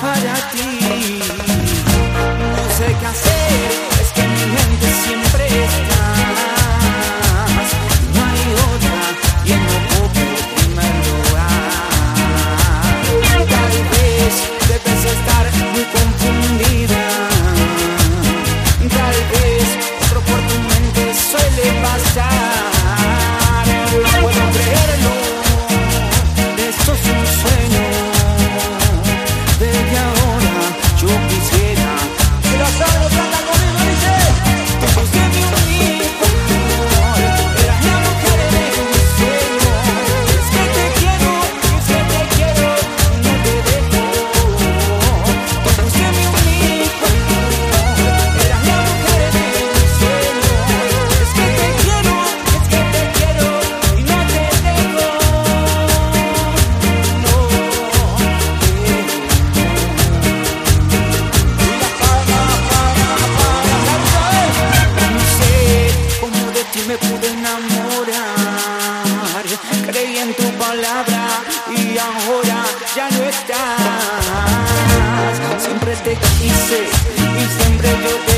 para ti. pude enamorar. Creí en tu palabra y ahora ya no estás. Siempre te quise y siempre yo te